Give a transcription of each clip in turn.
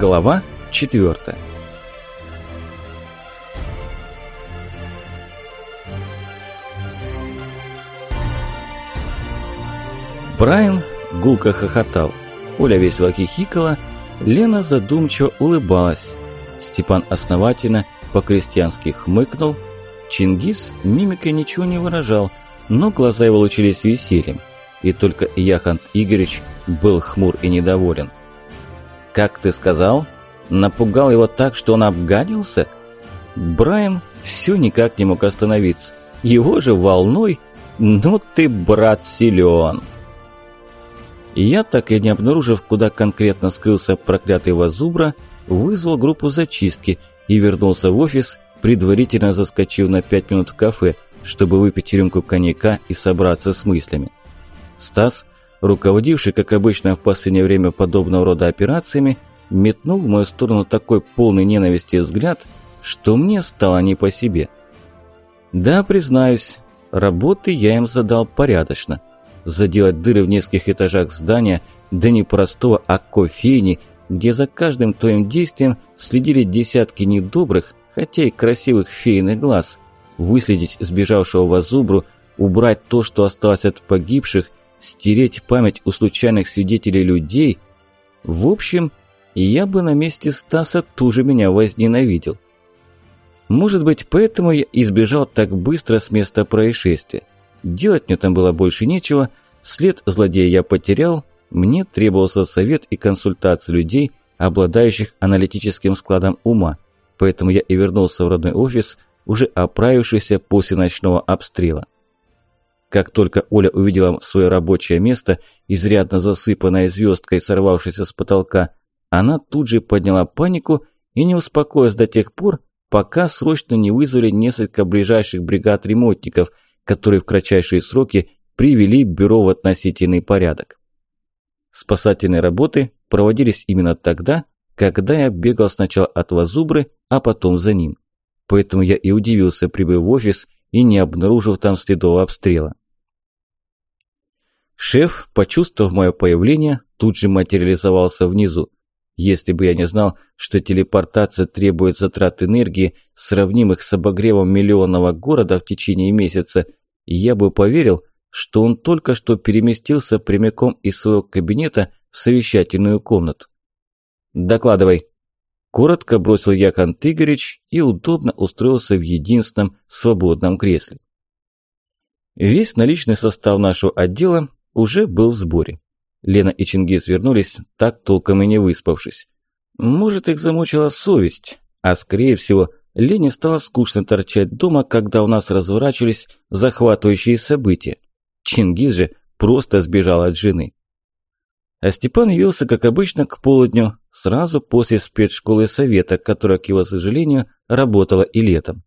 Глава 4 Брайан гулко хохотал, Оля весело хихикала, Лена задумчиво улыбалась. Степан основательно по-крестьянски хмыкнул. Чингис мимикой ничего не выражал, но глаза его лучились весельем. И только Яхант Игоревич был хмур и недоволен. «Как ты сказал? Напугал его так, что он обгадился?» Брайан все никак не мог остановиться. Его же волной «Ну ты, брат, силен!» Я, так и не обнаружив, куда конкретно скрылся проклятый Вазубра, вызвал группу зачистки и вернулся в офис, предварительно заскочив на пять минут в кафе, чтобы выпить рюмку коньяка и собраться с мыслями. Стас, руководивший, как обычно, в последнее время подобного рода операциями, метнул в мою сторону такой полный ненависти взгляд, что мне стало не по себе. Да, признаюсь, работы я им задал порядочно – заделать дыры в нескольких этажах здания, да не простого, а кофейни, где за каждым твоим действием следили десятки недобрых, хотя и красивых фейных глаз, выследить сбежавшего Вазубру, убрать то, что осталось от погибших, стереть память у случайных свидетелей людей. В общем, я бы на месте Стаса тоже меня возненавидел. Может быть, поэтому я избежал так быстро с места происшествия. Делать мне там было больше нечего, след злодея я потерял, мне требовался совет и консультация людей, обладающих аналитическим складом ума, поэтому я и вернулся в родной офис, уже оправившийся после ночного обстрела. Как только Оля увидела свое рабочее место, изрядно засыпанное звездкой, сорвавшейся с потолка, она тут же подняла панику и не успокоилась до тех пор, пока срочно не вызвали несколько ближайших бригад ремонтников – которые в кратчайшие сроки привели бюро в относительный порядок. Спасательные работы проводились именно тогда, когда я бегал сначала от Вазубры, а потом за ним. Поэтому я и удивился, прибыв в офис и не обнаружив там следов обстрела. Шеф, почувствовав мое появление, тут же материализовался внизу. Если бы я не знал, что телепортация требует затрат энергии, сравнимых с обогревом миллионного города в течение месяца, я бы поверил, что он только что переместился прямиком из своего кабинета в совещательную комнату. «Докладывай», – коротко бросил Яхан Игоревич и удобно устроился в единственном свободном кресле. Весь наличный состав нашего отдела уже был в сборе. Лена и Чингис вернулись, так толком и не выспавшись. Может, их замучила совесть, а скорее всего, Лене стало скучно торчать дома, когда у нас разворачивались захватывающие события. Чингис же просто сбежал от жены. А Степан явился, как обычно, к полудню, сразу после спецшколы совета, которая, к его сожалению, работала и летом.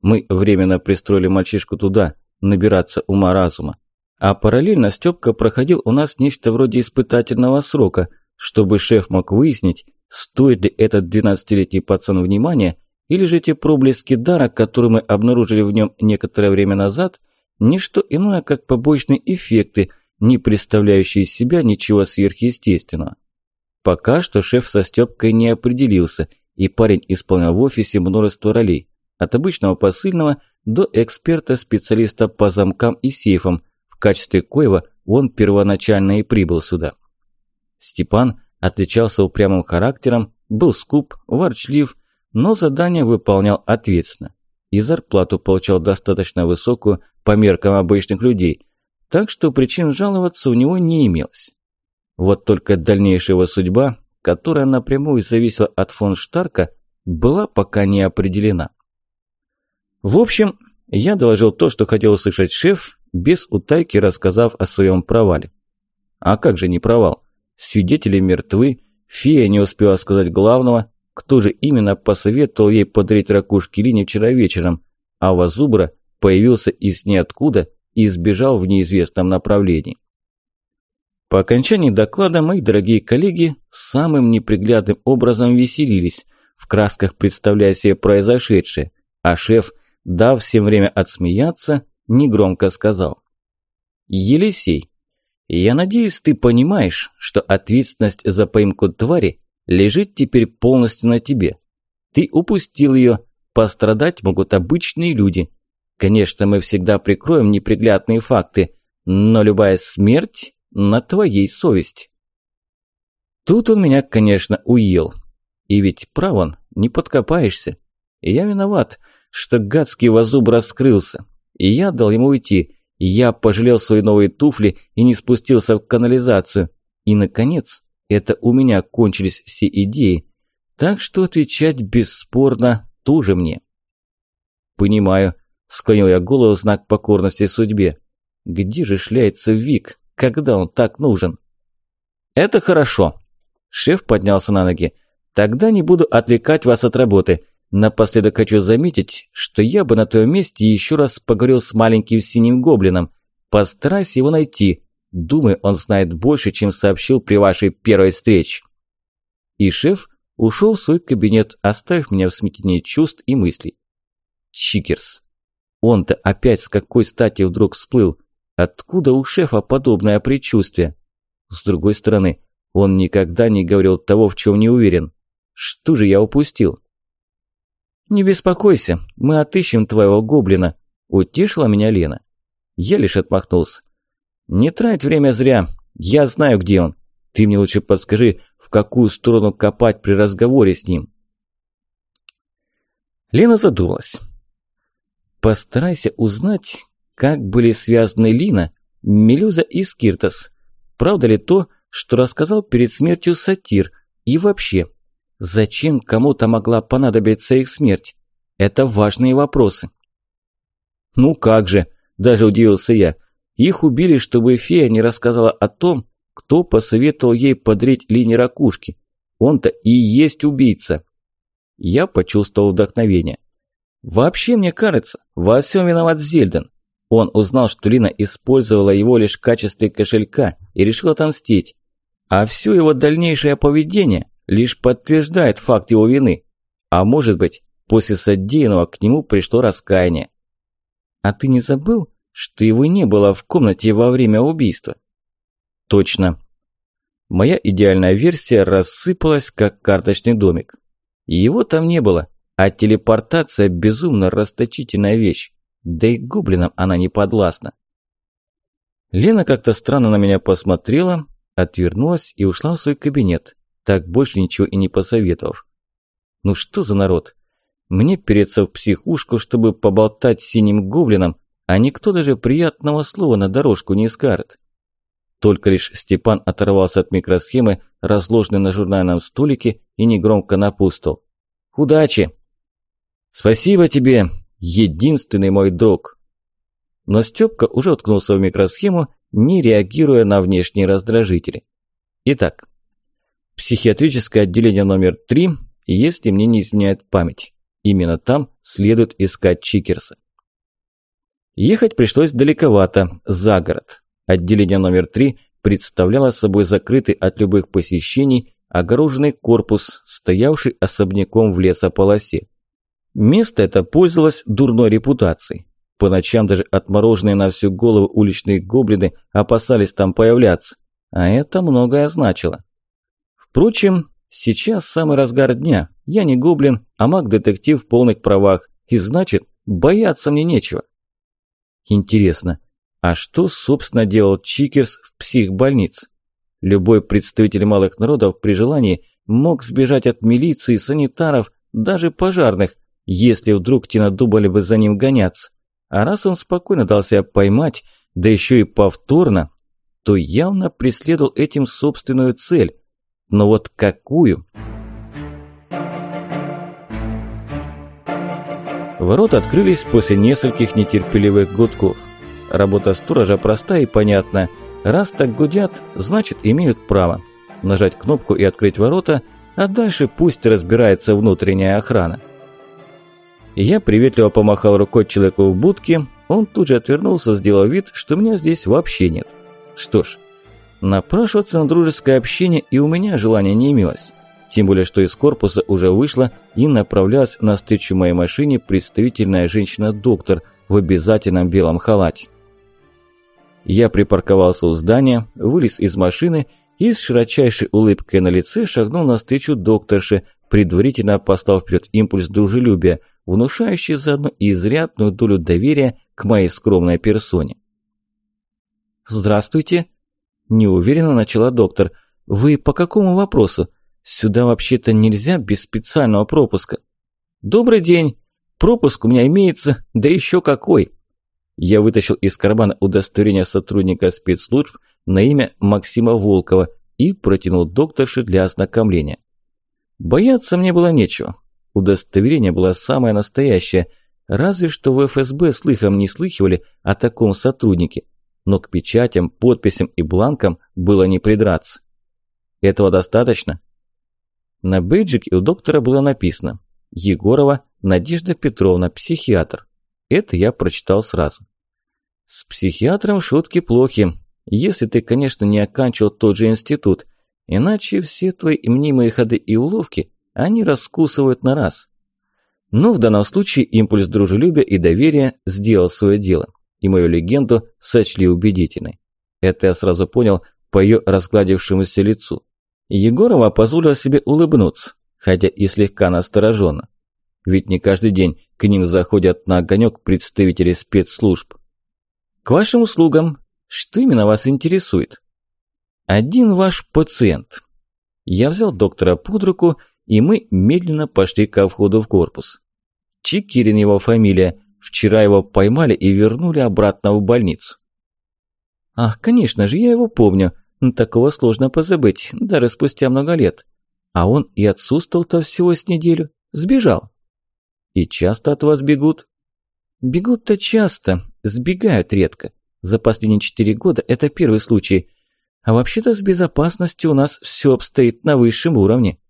Мы временно пристроили мальчишку туда, набираться ума-разума. А параллельно Стёпка проходил у нас нечто вроде испытательного срока, чтобы шеф мог выяснить, стоит ли этот 12-летний пацан внимания, или же те проблески дара, которые мы обнаружили в нем некоторое время назад, не что иное, как побочные эффекты, не представляющие из себя ничего сверхъестественного. Пока что шеф со Стёпкой не определился, и парень исполнял в офисе множество ролей, от обычного посыльного до эксперта-специалиста по замкам и сейфам, качестве коего он первоначально и прибыл сюда. Степан отличался упрямым характером, был скуп, ворчлив, но задание выполнял ответственно и зарплату получал достаточно высокую по меркам обычных людей, так что причин жаловаться у него не имелось. Вот только дальнейшая его судьба, которая напрямую зависела от фон Штарка, была пока не определена. В общем, я доложил то, что хотел услышать шеф, без утайки рассказав о своем провале. А как же не провал? Свидетели мертвы, фея не успела сказать главного, кто же именно посоветовал ей подарить ракушки Лине вчера вечером, а Вазубра появился из ниоткуда и сбежал в неизвестном направлении. По окончании доклада мои дорогие коллеги самым неприглядным образом веселились, в красках представляя себе произошедшее, а шеф, дав всем время отсмеяться, негромко сказал. «Елисей, я надеюсь, ты понимаешь, что ответственность за поимку твари лежит теперь полностью на тебе. Ты упустил ее, пострадать могут обычные люди. Конечно, мы всегда прикроем неприглядные факты, но любая смерть на твоей совести. Тут он меня, конечно, уел. И ведь прав он, не подкопаешься. И я виноват, что гадский вазуб раскрылся. И я дал ему уйти. Я пожалел свои новые туфли и не спустился в канализацию. И, наконец, это у меня кончились все идеи. Так что отвечать бесспорно тоже мне. «Понимаю», – склонил я голову в знак покорности судьбе. «Где же шляется Вик, когда он так нужен?» «Это хорошо». Шеф поднялся на ноги. «Тогда не буду отвлекать вас от работы. Напоследок хочу заметить, что я бы на твоем месте еще раз поговорил с маленьким синим гоблином. Постарайся его найти. Думаю, он знает больше, чем сообщил при вашей первой встрече». И шеф ушел в свой кабинет, оставив меня в смятении чувств и мыслей. Чикерс. Он-то опять с какой стати вдруг всплыл? Откуда у шефа подобное предчувствие? С другой стороны, он никогда не говорил того, в чем не уверен. Что же я упустил? «Не беспокойся, мы отыщем твоего гоблина», – утешила меня Лена. Я лишь отмахнулся. «Не трать время зря, я знаю, где он. Ты мне лучше подскажи, в какую сторону копать при разговоре с ним». Лена задумалась. «Постарайся узнать, как были связаны Лина, Мелюза и Скиртос. Правда ли то, что рассказал перед смертью сатир? И вообще, Зачем кому-то могла понадобиться их смерть? Это важные вопросы. Ну как же, даже удивился я. Их убили, чтобы фея не рассказала о том, кто посоветовал ей подрить линии ракушки. Он-то и есть убийца. Я почувствовал вдохновение. Вообще, мне кажется, во всем виноват Зельден. Он узнал, что Лина использовала его лишь в качестве кошелька и решил отомстить. А все его дальнейшее поведение лишь подтверждает факт его вины. А может быть, после содеянного к нему пришло раскаяние. А ты не забыл, что его не было в комнате во время убийства? Точно. Моя идеальная версия рассыпалась, как карточный домик. Его там не было, а телепортация – безумно расточительная вещь. Да и гоблинам она не подвластна. Лена как-то странно на меня посмотрела, отвернулась и ушла в свой кабинет так больше ничего и не посоветовав. Ну что за народ? Мне переться в психушку, чтобы поболтать с синим гоблином, а никто даже приятного слова на дорожку не скажет. Только лишь Степан оторвался от микросхемы, разложенной на журнальном столике, и негромко напустил. «Удачи!» «Спасибо тебе, единственный мой друг!» Но Степка уже уткнулся в микросхему, не реагируя на внешние раздражители. Итак, Психиатрическое отделение номер 3, если мне не изменяет память. Именно там следует искать Чикерса. Ехать пришлось далековато, за город. Отделение номер 3 представляло собой закрытый от любых посещений огороженный корпус, стоявший особняком в лесополосе. Место это пользовалось дурной репутацией. По ночам даже отмороженные на всю голову уличные гоблины опасались там появляться. А это многое значило. Впрочем, сейчас самый разгар дня. Я не гоблин, а маг-детектив в полных правах. И значит, бояться мне нечего. Интересно, а что, собственно, делал Чикерс в психбольнице? Любой представитель малых народов при желании мог сбежать от милиции, санитаров, даже пожарных, если вдруг те надумали бы за ним гоняться. А раз он спокойно дал себя поймать, да еще и повторно, то явно преследовал этим собственную цель но вот какую? Ворота открылись после нескольких нетерпеливых гудков. Работа сторожа проста и понятна. Раз так гудят, значит имеют право. Нажать кнопку и открыть ворота, а дальше пусть разбирается внутренняя охрана. Я приветливо помахал рукой человеку в будке, он тут же отвернулся, сделав вид, что меня здесь вообще нет. Что ж, Напрашиваться на дружеское общение и у меня желания не имелось. Тем более, что из корпуса уже вышла и направлялась на встречу моей машине представительная женщина-доктор в обязательном белом халате. Я припарковался у здания, вылез из машины и с широчайшей улыбкой на лице шагнул навстречу докторше, предварительно послав вперед импульс дружелюбия, внушающий заодно изрядную долю доверия к моей скромной персоне. «Здравствуйте!» – неуверенно начала доктор. «Вы по какому вопросу? Сюда вообще-то нельзя без специального пропуска». «Добрый день! Пропуск у меня имеется, да еще какой!» Я вытащил из кармана удостоверение сотрудника спецслужб на имя Максима Волкова и протянул докторше для ознакомления. Бояться мне было нечего. Удостоверение было самое настоящее, разве что в ФСБ слыхом не слыхивали о таком сотруднике, но к печатям, подписям и бланкам было не придраться. Этого достаточно? На бейджике у доктора было написано «Егорова Надежда Петровна, психиатр». Это я прочитал сразу. С психиатром шутки плохи, если ты, конечно, не оканчивал тот же институт, иначе все твои мнимые ходы и уловки они раскусывают на раз. Но в данном случае импульс дружелюбия и доверия сделал свое дело, и мою легенду сочли убедительной. Это я сразу понял по ее разгладившемуся лицу. Егорова позволила себе улыбнуться, хотя и слегка настороженно. Ведь не каждый день к ним заходят на огонек представители спецслужб. «К вашим услугам. Что именно вас интересует?» «Один ваш пациент». Я взял доктора под руку, и мы медленно пошли ко входу в корпус. Чикирин его фамилия. Вчера его поймали и вернули обратно в больницу. Ах, конечно же, я его помню. Такого сложно позабыть, даже спустя много лет. А он и отсутствовал-то всего с неделю. Сбежал. И часто от вас бегут? Бегут-то часто, сбегают редко. За последние четыре года это первый случай. А вообще-то с безопасностью у нас все обстоит на высшем уровне.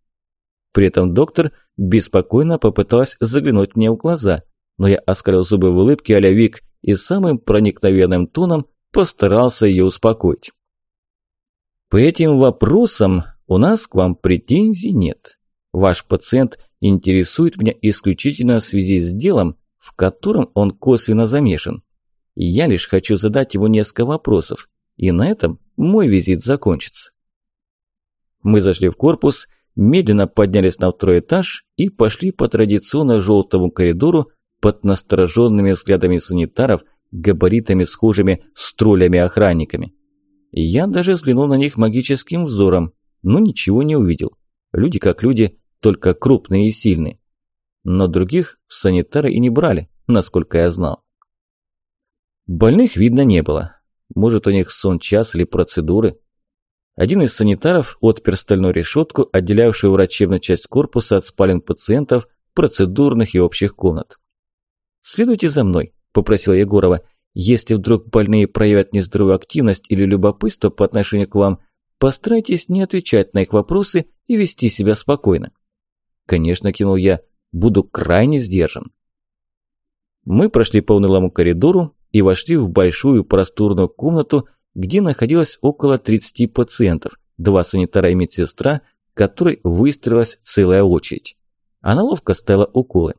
При этом доктор беспокойно попыталась заглянуть мне в глаза, но я оскалил зубы в улыбке а Вик и самым проникновенным тоном постарался ее успокоить. По этим вопросам у нас к вам претензий нет. Ваш пациент интересует меня исключительно в связи с делом, в котором он косвенно замешан. Я лишь хочу задать ему несколько вопросов, и на этом мой визит закончится. Мы зашли в корпус, медленно поднялись на второй этаж и пошли по традиционно желтому коридору под настороженными взглядами санитаров, габаритами схожими с троллями-охранниками. Я даже взглянул на них магическим взором, но ничего не увидел. Люди как люди, только крупные и сильные но других в санитары и не брали, насколько я знал. Больных видно не было. Может, у них сон час или процедуры. Один из санитаров отпер стальную решетку, отделявшую врачебную часть корпуса от спален пациентов, процедурных и общих комнат. «Следуйте за мной», – попросила Егорова. «Если вдруг больные проявят нездоровую активность или любопытство по отношению к вам, постарайтесь не отвечать на их вопросы и вести себя спокойно». «Конечно», – кинул я, Буду крайне сдержан. Мы прошли по унылому коридору и вошли в большую просторную комнату, где находилось около 30 пациентов, два санитара и медсестра, которой выстроилась целая очередь. Она ловко ставила уколы.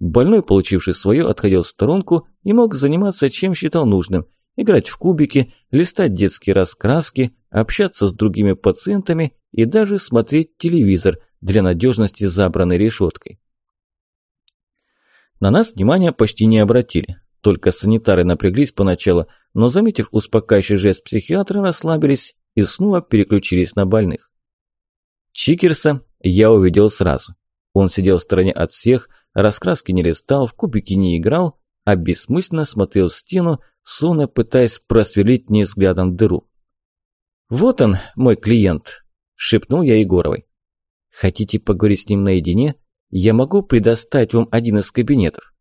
Больной, получивший свое, отходил в сторонку и мог заниматься чем считал нужным – играть в кубики, листать детские раскраски, общаться с другими пациентами и даже смотреть телевизор, для надежности забранной решеткой. На нас внимания почти не обратили. Только санитары напряглись поначалу, но, заметив успокаивающий жест психиатра, расслабились и снова переключились на больных. Чикерса я увидел сразу. Он сидел в стороне от всех, раскраски не листал, в кубики не играл, а бессмысленно смотрел в стену, словно пытаясь просверлить мне взглядом дыру. «Вот он, мой клиент», – шепнул я Егоровой. «Хотите поговорить с ним наедине?» Я могу предоставить вам один из кабинетов.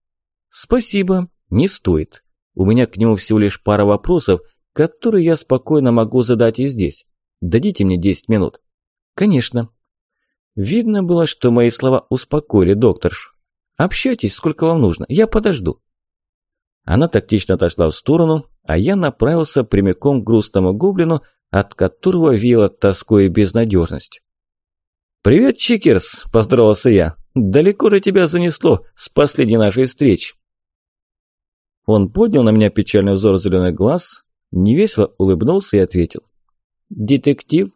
Спасибо, не стоит. У меня к нему всего лишь пара вопросов, которые я спокойно могу задать и здесь. Дадите мне 10 минут. Конечно. Видно было, что мои слова успокоили докторш. Общайтесь, сколько вам нужно, я подожду. Она тактично отошла в сторону, а я направился прямиком к грустному гоблину, от которого веяло тоской и безнадежность. «Привет, Чикерс!» – поздоровался я. Далеко же тебя занесло с последней нашей встречи?» Он поднял на меня печальный взор зеленый глаз, невесело улыбнулся и ответил. «Детектив?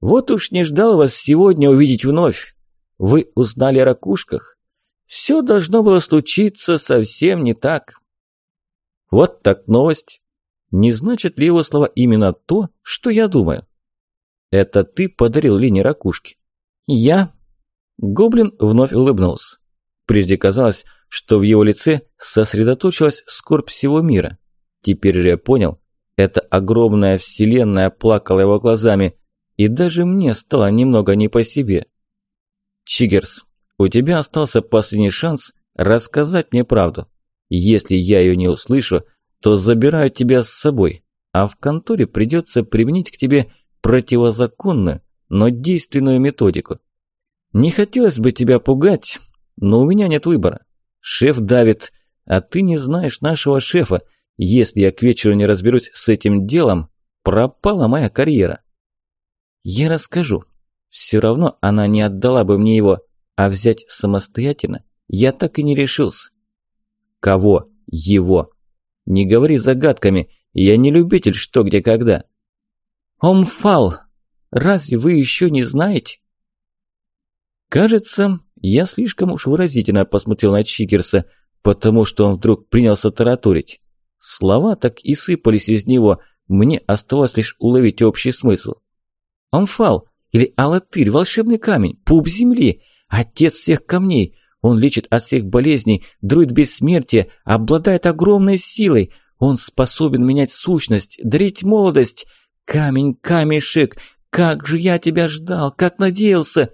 Вот уж не ждал вас сегодня увидеть вновь. Вы узнали о ракушках? Все должно было случиться совсем не так. Вот так новость. Не значит ли его слова именно то, что я думаю? Это ты подарил Лине ракушки? Я? Гоблин вновь улыбнулся. Прежде казалось, что в его лице сосредоточилась скорбь всего мира. Теперь же я понял, эта огромная вселенная плакала его глазами, и даже мне стало немного не по себе. Чигерс, у тебя остался последний шанс рассказать мне правду. Если я ее не услышу, то забираю тебя с собой, а в конторе придется применить к тебе противозаконную, но действенную методику. Не хотелось бы тебя пугать, но у меня нет выбора. Шеф давит, а ты не знаешь нашего шефа. Если я к вечеру не разберусь с этим делом, пропала моя карьера. Я расскажу. Все равно она не отдала бы мне его, а взять самостоятельно я так и не решился. Кого? Его. Не говори загадками, я не любитель что, где, когда. Омфал, разве вы еще не знаете? Кажется, я слишком уж выразительно посмотрел на Чикерса, потому что он вдруг принялся таратурить. Слова так и сыпались из него, мне оставалось лишь уловить общий смысл. Омфал, или Алатырь, волшебный камень, пуп земли, отец всех камней. Он лечит от всех болезней, друид бессмертия, обладает огромной силой. Он способен менять сущность, дарить молодость. Камень, камешек, как же я тебя ждал, как надеялся.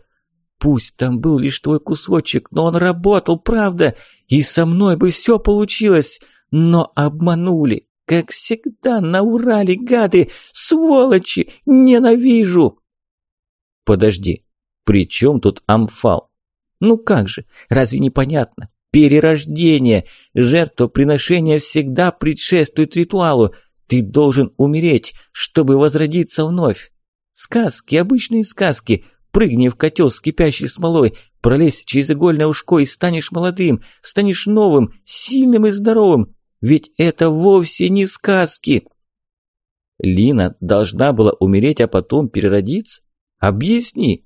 Пусть там был лишь твой кусочек, но он работал, правда, и со мной бы все получилось, но обманули. Как всегда, на Урале, гады, сволочи, ненавижу. Подожди, при чем тут амфал? Ну как же, разве непонятно? Перерождение, жертвоприношение всегда предшествует ритуалу. Ты должен умереть, чтобы возродиться вновь. Сказки, обычные сказки – Прыгни в котел с кипящей смолой, пролезь через игольное ушко и станешь молодым, станешь новым, сильным и здоровым. Ведь это вовсе не сказки. Лина должна была умереть, а потом переродиться? Объясни.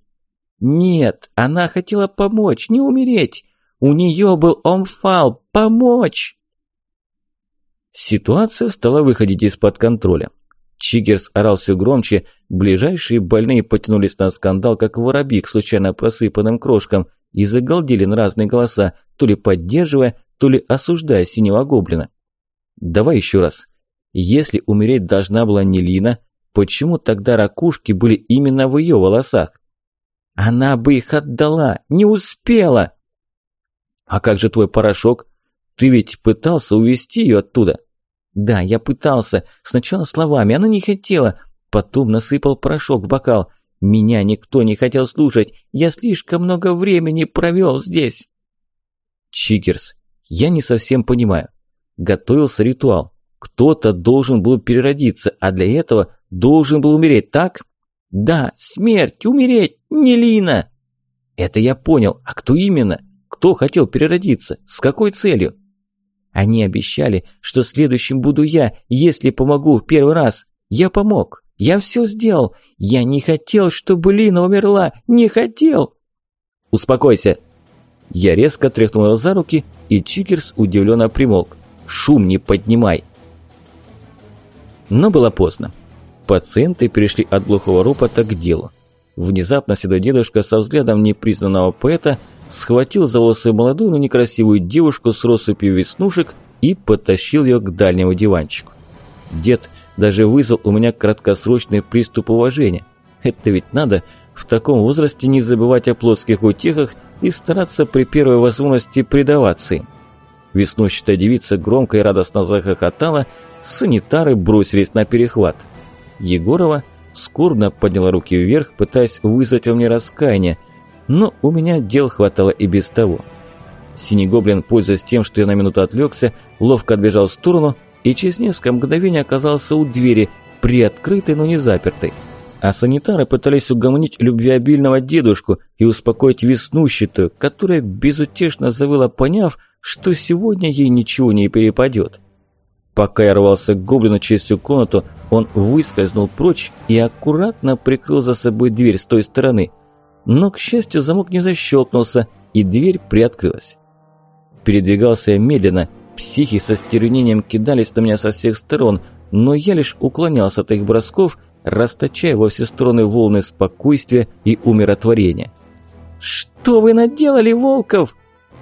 Нет, она хотела помочь, не умереть. У нее был омфал, помочь. Ситуация стала выходить из-под контроля. Чигерс орал все громче, ближайшие больные потянулись на скандал, как воробьи к случайно просыпанным крошкам, и загалдели на разные голоса, то ли поддерживая, то ли осуждая синего гоблина. «Давай еще раз. Если умереть должна была не Лина, почему тогда ракушки были именно в ее волосах? Она бы их отдала, не успела!» «А как же твой порошок? Ты ведь пытался увести ее оттуда?» Да, я пытался. Сначала словами, она не хотела. Потом насыпал порошок в бокал. Меня никто не хотел слушать. Я слишком много времени провел здесь. Чигерс, я не совсем понимаю. Готовился ритуал. Кто-то должен был переродиться, а для этого должен был умереть, так? Да, смерть, умереть, не Лина. Это я понял. А кто именно? Кто хотел переродиться? С какой целью? Они обещали, что следующим буду я, если помогу в первый раз. Я помог. Я все сделал. Я не хотел, чтобы Лина умерла. Не хотел. Успокойся. Я резко тряхнул его за руки, и Чикерс удивленно примолк. Шум не поднимай. Но было поздно. Пациенты перешли от глухого ропота к делу. Внезапно седой дедушка со взглядом непризнанного поэта – схватил за волосы молодую, но некрасивую девушку с россыпью веснушек и потащил ее к дальнему диванчику. Дед даже вызвал у меня краткосрочный приступ уважения. Это ведь надо в таком возрасте не забывать о плоских утехах и стараться при первой возможности предаваться им. Веснущатая девица громко и радостно захохотала, санитары бросились на перехват. Егорова скорбно подняла руки вверх, пытаясь вызвать во мне раскаяние – но у меня дел хватало и без того. Синий гоблин, пользуясь тем, что я на минуту отвлекся, ловко отбежал в сторону и через несколько мгновений оказался у двери, приоткрытой, но не запертой. А санитары пытались угомонить любвеобильного дедушку и успокоить веснущатую, которая безутешно завыла, поняв, что сегодня ей ничего не перепадет. Пока я рвался к гоблину через всю комнату, он выскользнул прочь и аккуратно прикрыл за собой дверь с той стороны. Но, к счастью, замок не защелкнулся, и дверь приоткрылась. Передвигался я медленно, психи со стервенением кидались на меня со всех сторон, но я лишь уклонялся от их бросков, расточая во все стороны волны спокойствия и умиротворения. «Что вы наделали, Волков?»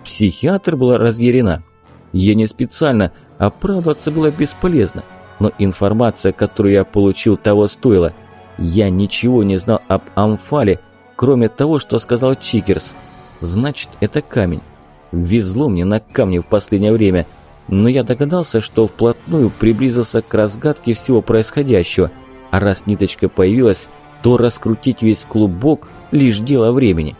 Психиатр была разъярена. Я не специально, оправдываться было бесполезно, но информация, которую я получил, того стоила. Я ничего не знал об Амфале, кроме того, что сказал Чикерс. Значит, это камень. Везло мне на камни в последнее время, но я догадался, что вплотную приблизился к разгадке всего происходящего, а раз ниточка появилась, то раскрутить весь клубок – лишь дело времени.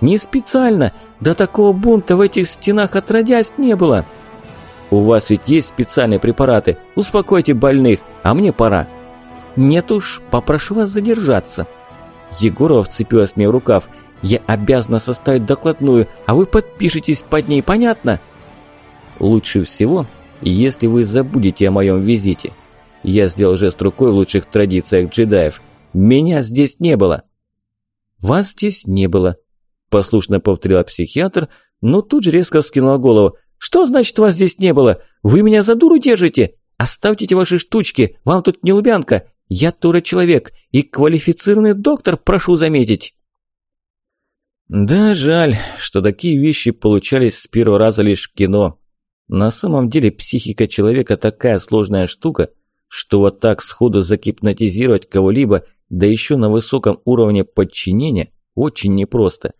«Не специально! До такого бунта в этих стенах отродясь не было!» «У вас ведь есть специальные препараты. Успокойте больных, а мне пора». «Нет уж, попрошу вас задержаться». Егорова вцепилась мне в рукав. «Я обязана составить докладную, а вы подпишетесь под ней, понятно?» «Лучше всего, если вы забудете о моем визите». Я сделал жест рукой в лучших традициях джедаев. «Меня здесь не было». «Вас здесь не было», – послушно повторила психиатр, но тут же резко вскинула голову. «Что значит вас здесь не было? Вы меня за дуру держите? Оставьте ваши штучки, вам тут не Лубянка. Я тоже человек и квалифицированный доктор, прошу заметить». Да, жаль, что такие вещи получались с первого раза лишь в кино. На самом деле психика человека такая сложная штука, что вот так сходу закипнотизировать кого-либо, да еще на высоком уровне подчинения, очень непросто.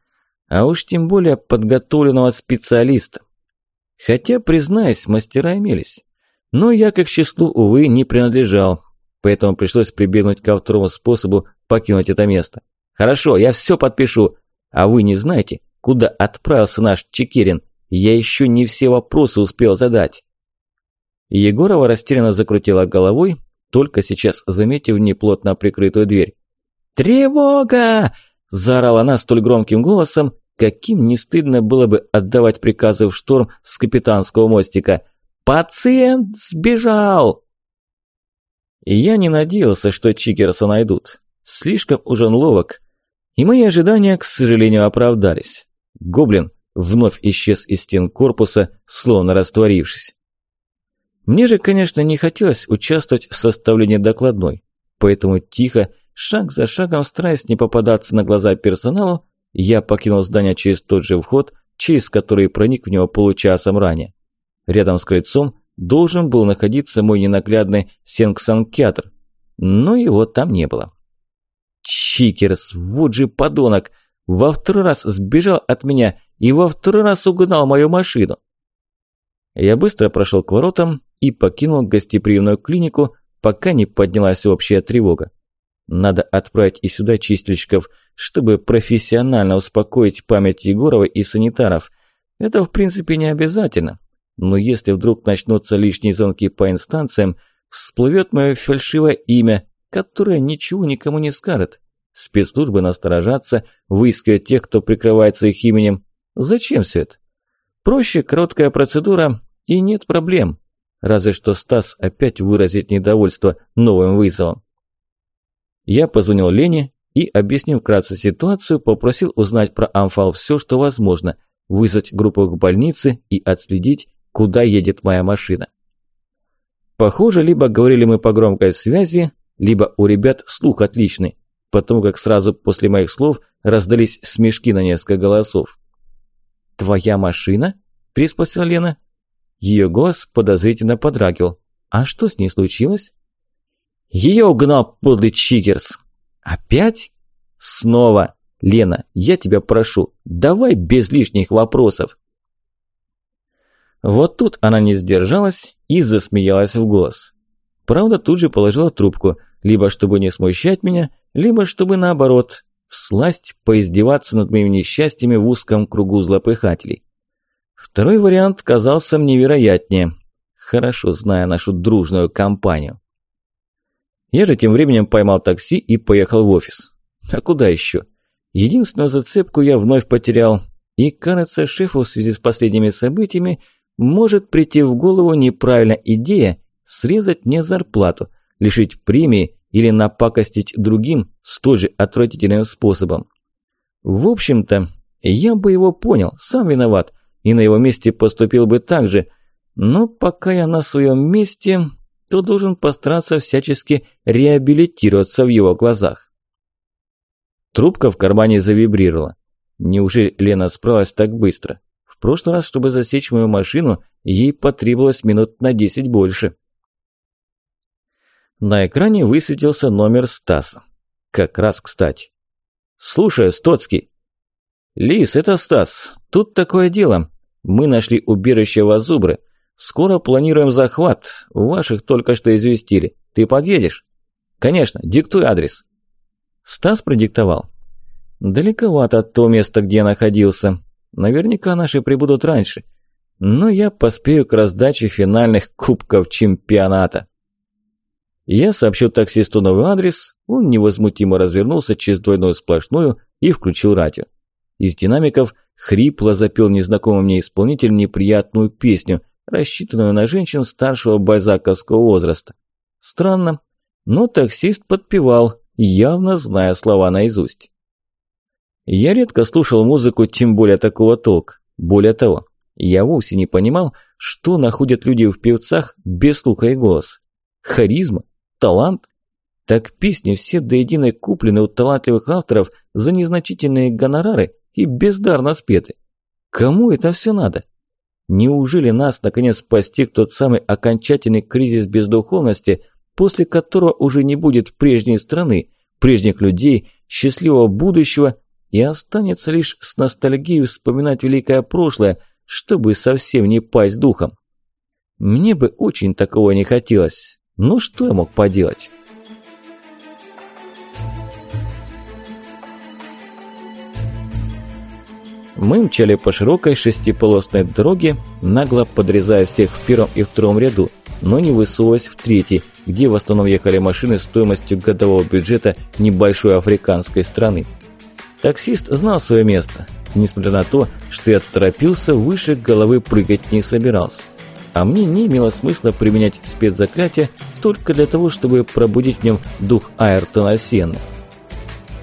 А уж тем более подготовленного специалиста. Хотя, признаюсь, мастера имелись. Но я к их числу, увы, не принадлежал, поэтому пришлось прибегнуть ко второму способу покинуть это место. Хорошо, я все подпишу, а вы не знаете, куда отправился наш Чекерин? Я еще не все вопросы успел задать. Егорова растерянно закрутила головой, только сейчас заметив неплотно прикрытую дверь. «Тревога!» – заорала она столь громким голосом, Каким не стыдно было бы отдавать приказы в шторм с капитанского мостика. «Пациент сбежал!» И я не надеялся, что Чикерса найдут. Слишком уж он ловок. И мои ожидания, к сожалению, оправдались. Гоблин вновь исчез из стен корпуса, словно растворившись. Мне же, конечно, не хотелось участвовать в составлении докладной, поэтому тихо, шаг за шагом, стараясь не попадаться на глаза персоналу, я покинул здание через тот же вход, через который проник в него получасом ранее. Рядом с крыльцом должен был находиться мой ненаглядный сенксанкятр, но его там не было. Чикерс, вот же подонок! Во второй раз сбежал от меня и во второй раз угнал мою машину. Я быстро прошел к воротам и покинул гостеприимную клинику, пока не поднялась общая тревога. Надо отправить и сюда чистильщиков, чтобы профессионально успокоить память Егорова и санитаров. Это в принципе не обязательно. Но если вдруг начнутся лишние звонки по инстанциям, всплывет мое фальшивое имя, которое ничего никому не скажет. Спецслужбы насторожатся, выискивают тех, кто прикрывается их именем. Зачем все это? Проще, короткая процедура, и нет проблем. Разве что Стас опять выразит недовольство новым вызовом. Я позвонил Лене и, объяснив вкратце ситуацию, попросил узнать про Амфал все, что возможно, вызвать группу к больнице и отследить, куда едет моя машина. Похоже, либо говорили мы по громкой связи, либо у ребят слух отличный, потому как сразу после моих слов раздались смешки на несколько голосов. «Твоя машина?» – переспросила Лена. Ее голос подозрительно подрагивал. «А что с ней случилось?» Ее угнал подлый Чигерс. Опять? Снова. Лена, я тебя прошу, давай без лишних вопросов. Вот тут она не сдержалась и засмеялась в голос. Правда, тут же положила трубку, либо чтобы не смущать меня, либо чтобы наоборот, всласть поиздеваться над моими несчастьями в узком кругу злопыхателей. Второй вариант казался мне вероятнее, хорошо зная нашу дружную компанию. Я же тем временем поймал такси и поехал в офис. А куда еще? Единственную зацепку я вновь потерял. И, кажется, шефу в связи с последними событиями может прийти в голову неправильная идея срезать мне зарплату, лишить премии или напакостить другим столь же отвратительным способом. В общем-то, я бы его понял, сам виноват, и на его месте поступил бы так же, но пока я на своем месте, то должен постараться всячески реабилитироваться в его глазах. Трубка в кармане завибрировала. Неужели Лена справилась так быстро? В прошлый раз, чтобы засечь мою машину, ей потребовалось минут на 10 больше. На экране высветился номер Стаса. Как раз кстати. «Слушаю, Стоцкий». «Лис, это Стас. Тут такое дело. Мы нашли убежище в Азубры. Скоро планируем захват. Ваших только что известили. Ты подъедешь?» «Конечно. Диктуй адрес». Стас продиктовал. «Далековато от того места, где я находился. Наверняка наши прибудут раньше. Но я поспею к раздаче финальных кубков чемпионата». Я сообщил таксисту новый адрес, он невозмутимо развернулся через двойную сплошную и включил радио. Из динамиков хрипло запел незнакомый мне исполнитель неприятную песню, рассчитанную на женщин старшего бальзаковского возраста. Странно, но таксист подпевал, явно зная слова наизусть. Я редко слушал музыку, тем более такого толка. Более того, я вовсе не понимал, что находят люди в певцах без слуха и голоса. Харизма, Талант? Так песни все до единой куплены у талантливых авторов за незначительные гонорары и бездарно спеты. Кому это все надо? Неужели нас наконец постиг тот самый окончательный кризис бездуховности, после которого уже не будет прежней страны, прежних людей, счастливого будущего и останется лишь с ностальгией вспоминать великое прошлое, чтобы совсем не пасть духом? Мне бы очень такого не хотелось. Ну что я мог поделать? Мы мчали по широкой шестиполосной дороге, нагло подрезая всех в первом и втором ряду, но не высовываясь в третий, где в основном ехали машины стоимостью годового бюджета небольшой африканской страны. Таксист знал свое место, несмотря на то, что я торопился, выше головы прыгать не собирался а мне не имело смысла применять спецзаклятие только для того, чтобы пробудить в нем дух Айртона Сенна.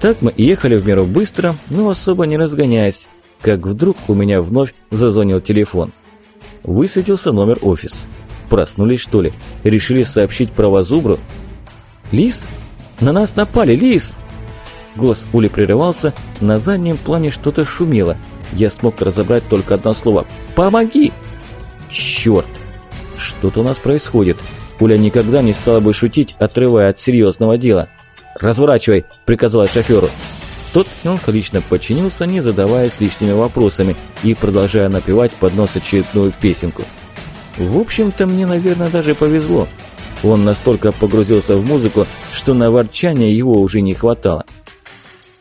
Так мы ехали в меру быстро, но особо не разгоняясь, как вдруг у меня вновь зазвонил телефон. Высветился номер офис. Проснулись что ли? Решили сообщить про Вазубру? «Лис? На нас напали, Лис!» Голос Ули прерывался, на заднем плане что-то шумело. Я смог разобрать только одно слово «Помоги!» Черт! Что-то у нас происходит. Пуля никогда не стала бы шутить, отрывая от серьезного дела. «Разворачивай!» – приказала шоферу. Тот меланхолично подчинился, не задаваясь лишними вопросами и продолжая напевать под нос очередную песенку. В общем-то, мне, наверное, даже повезло. Он настолько погрузился в музыку, что на ворчание его уже не хватало.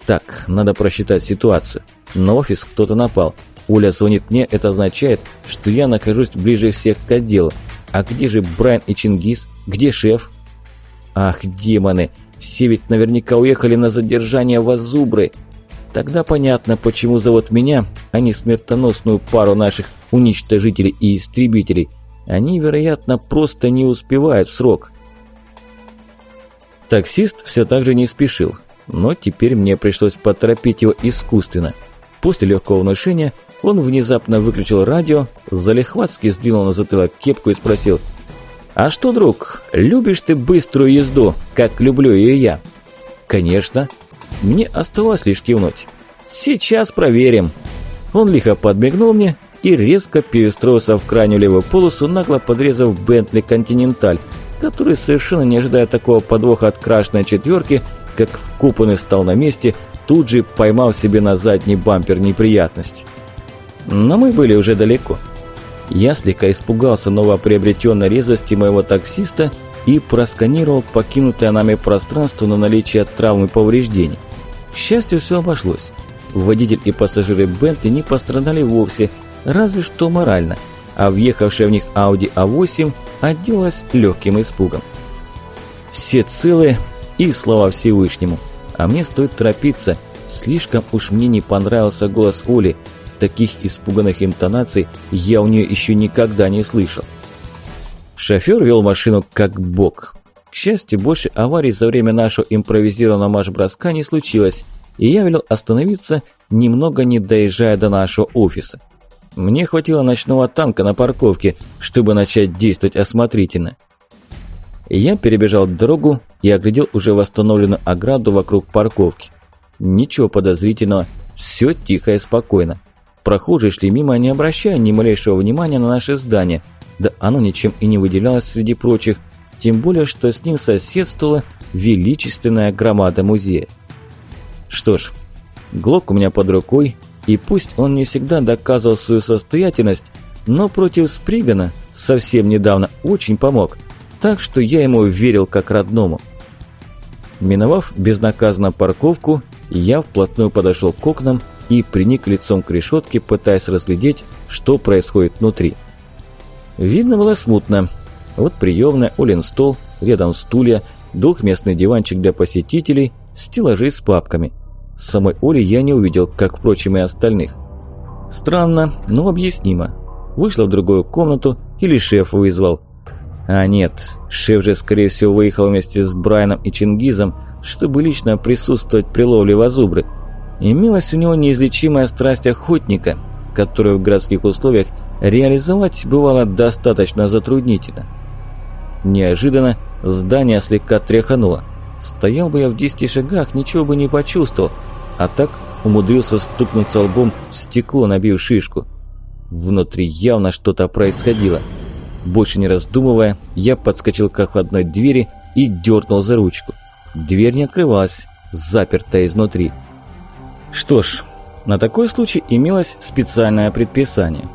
Так, надо просчитать ситуацию. На офис кто-то напал. Уля звонит мне, это означает, что я нахожусь ближе всех к отделу. А где же Брайан и Чингис? Где шеф? Ах, демоны! Все ведь наверняка уехали на задержание в Азубры. Тогда понятно, почему зовут меня, а не смертоносную пару наших уничтожителей и истребителей. Они, вероятно, просто не успевают в срок. Таксист все так же не спешил, но теперь мне пришлось поторопить его искусственно. После легкого внушения – он внезапно выключил радио, залихватски сдвинул на затылок кепку и спросил «А что, друг, любишь ты быструю езду, как люблю ее я?» «Конечно». Мне оставалось лишь кивнуть. «Сейчас проверим». Он лихо подмигнул мне и резко перестроился в крайнюю левую полосу, нагло подрезав Бентли Континенталь, который, совершенно не ожидая такого подвоха от крашенной четверки, как вкупанный стал на месте, тут же поймал себе на задний бампер неприятность. Но мы были уже далеко. Я слегка испугался новоприобретенной резвости моего таксиста и просканировал покинутое нами пространство на наличие травм и повреждений. К счастью, все обошлось. Водитель и пассажиры Бентли не пострадали вовсе, разве что морально, а въехавшая в них Audi A8 отделалась легким испугом. Все целы и слава Всевышнему. А мне стоит торопиться, слишком уж мне не понравился голос Оли – Таких испуганных интонаций я у нее еще никогда не слышал. Шофер вел машину как бог. К счастью, больше аварий за время нашего импровизированного марш-броска не случилось, и я велел остановиться, немного не доезжая до нашего офиса. Мне хватило ночного танка на парковке, чтобы начать действовать осмотрительно. Я перебежал дорогу и оглядел уже восстановленную ограду вокруг парковки. Ничего подозрительного, все тихо и спокойно. Прохожие шли мимо, не обращая ни малейшего внимания на наше здание, да оно ничем и не выделялось среди прочих, тем более, что с ним соседствовала величественная громада музея. Что ж, Глок у меня под рукой, и пусть он не всегда доказывал свою состоятельность, но против Спригана совсем недавно очень помог, так что я ему верил как родному. Миновав безнаказанно парковку, я вплотную подошел к окнам и приник лицом к решетке, пытаясь разглядеть, что происходит внутри. Видно было смутно. Вот приемная, Олин стол, рядом стулья, двухместный диванчик для посетителей, стеллажи с папками. Самой Оли я не увидел, как, впрочем, и остальных. Странно, но объяснимо. Вышла в другую комнату или шеф вызвал. А нет, шеф же, скорее всего, выехал вместе с Брайаном и Чингизом, чтобы лично присутствовать при ловле вазубры. Имелась у него неизлечимая страсть охотника, которую в городских условиях реализовать бывало достаточно затруднительно. Неожиданно здание слегка тряхануло. Стоял бы я в десяти шагах, ничего бы не почувствовал, а так умудрился стукнуться лбом в стекло, набив шишку. Внутри явно что-то происходило. Больше не раздумывая, я подскочил к охладной двери и дернул за ручку. Дверь не открывалась, запертая изнутри. Что ж, на такой случай имелось специальное предписание.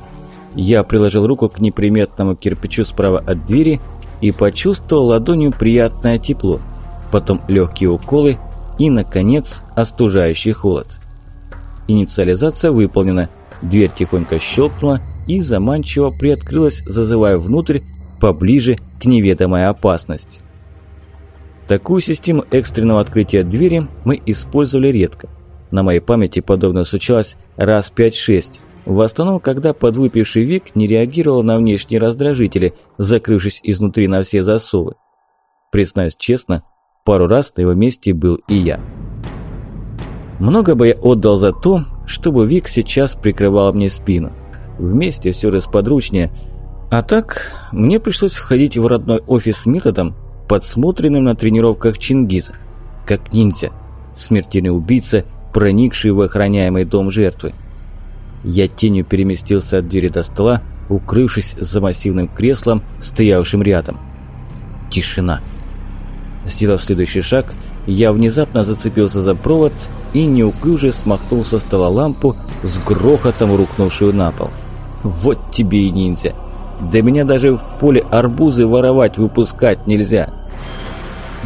Я приложил руку к неприметному кирпичу справа от двери и почувствовал ладонью приятное тепло, потом легкие уколы и, наконец, остужающий холод. Инициализация выполнена, дверь тихонько щелкнула и заманчиво приоткрылась, зазывая внутрь, поближе к неведомой опасности. Такую систему экстренного открытия двери мы использовали редко – на моей памяти подобное случалось раз 5-6. В основном, когда подвыпивший Вик не реагировал на внешние раздражители, закрывшись изнутри на все засовы. Признаюсь честно, пару раз на его месте был и я. Много бы я отдал за то, чтобы Вик сейчас прикрывал мне спину. Вместе все расподручнее. А так, мне пришлось входить в родной офис методом, подсмотренным на тренировках Чингиза. Как ниндзя, смертельный убийца проникший в охраняемый дом жертвы. Я тенью переместился от двери до стола, укрывшись за массивным креслом, стоявшим рядом. Тишина. Сделав следующий шаг, я внезапно зацепился за провод и неуклюже смахнул со стола лампу с грохотом рухнувшую на пол. Вот тебе и ниндзя. Да меня даже в поле арбузы воровать выпускать нельзя.